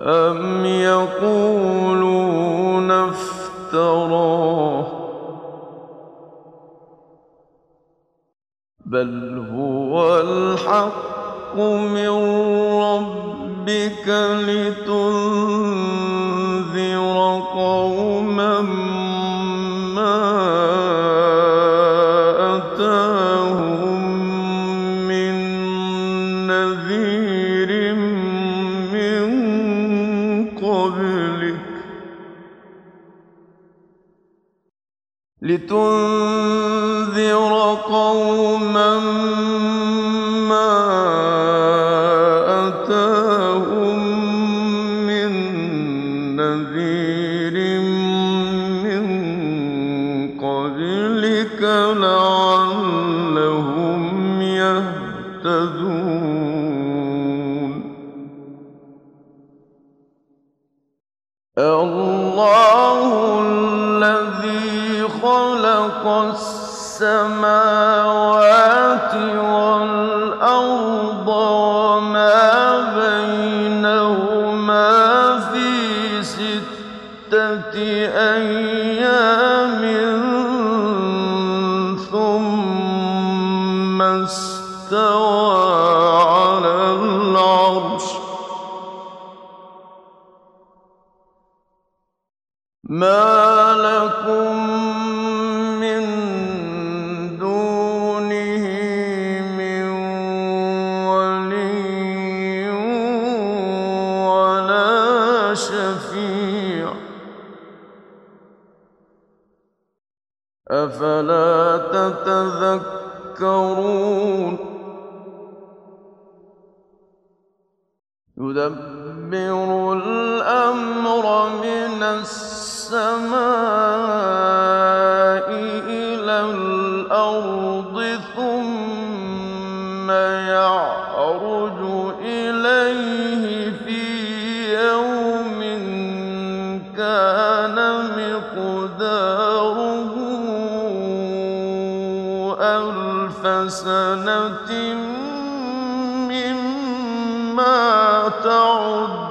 أم يقولون افتراه بل هو الحق من ربك لتنذر قوم لتنذر قوما والأرض أفلا تتذكرون؟ يدبر الأمر من السماء إلى الأرض ثم ألف سنة مما تعدون.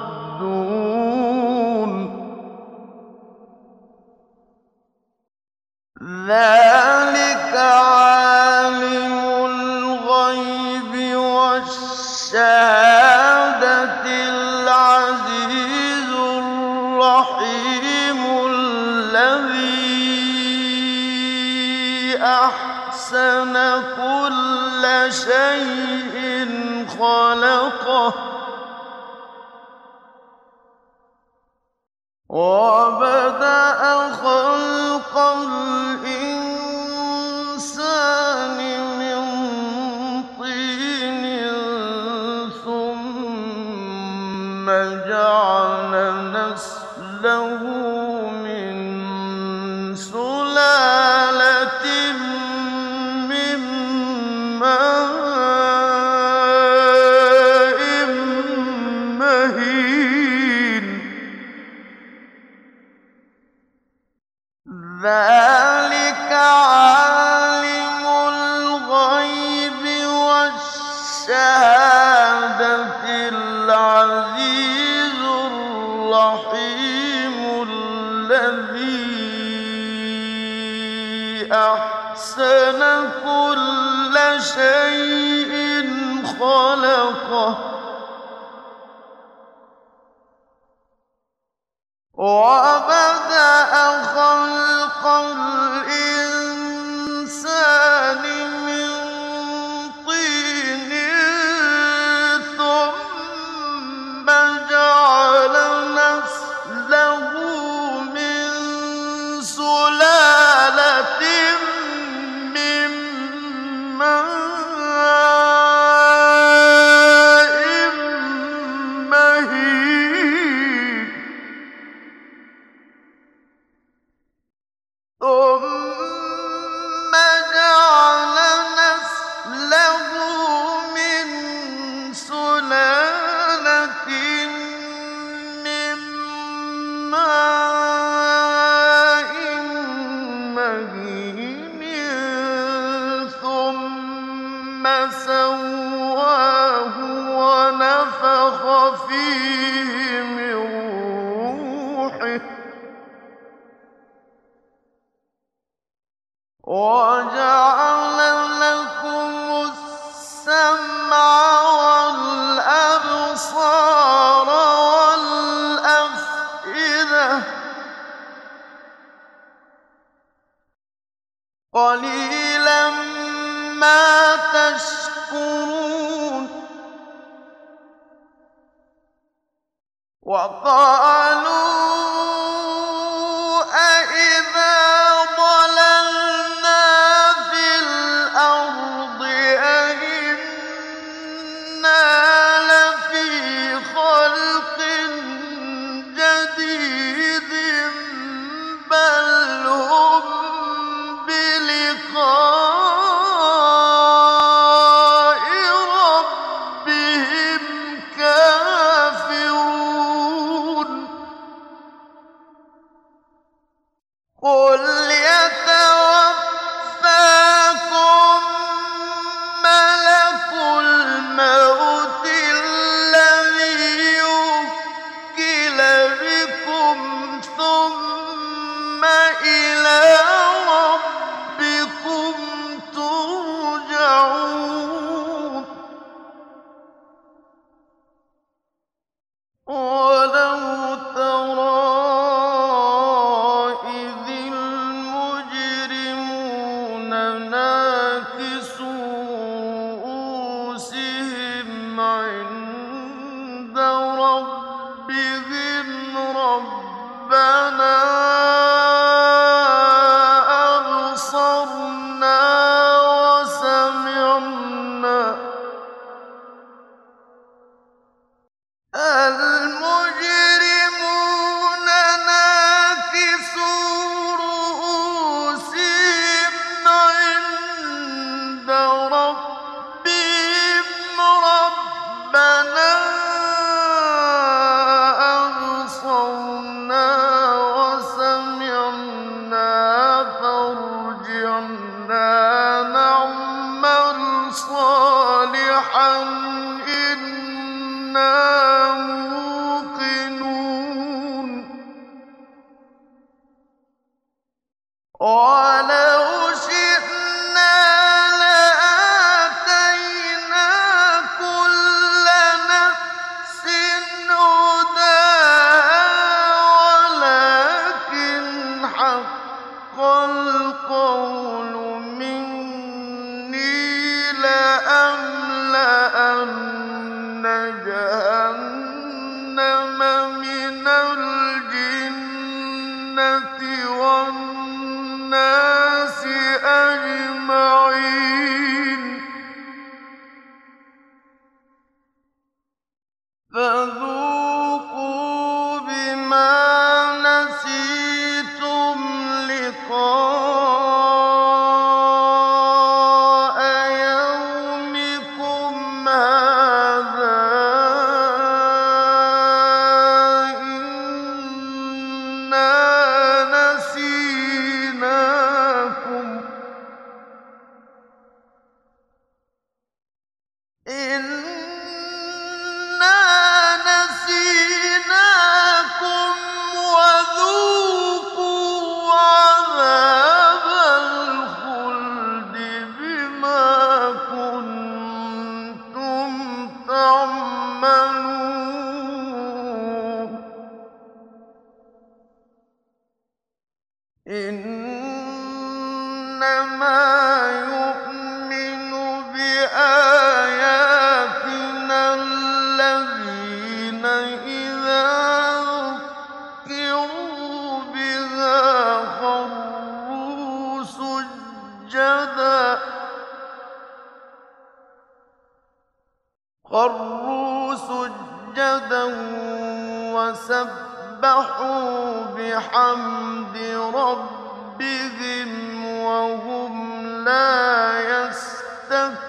ذلك شيء خلقه. وب وقالوا قل القوم إنما يؤمن بآياتنا الذين إذا ذكروا بها خروا سجدا خروا سجدا وسبحوا سبحوا بحمد ربهم وهم لا يستكبرون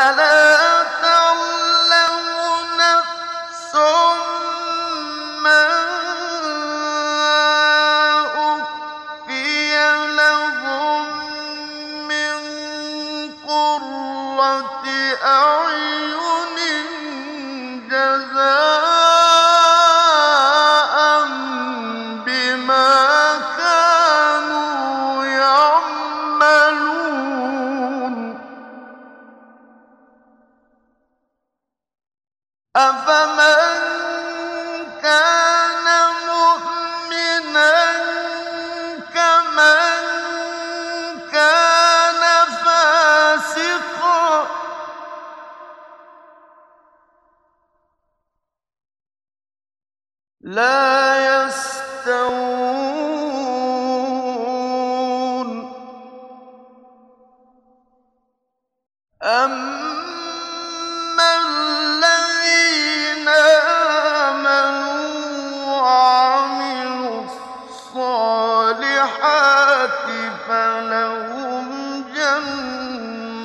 فلا لا يستوون. أما الذين آمنوا وعملوا الصالحات فلهم جنات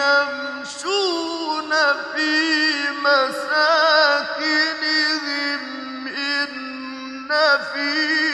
يمشون في مساكنهم في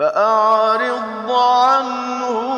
فَأَعْرِضْ عَنْهُمْ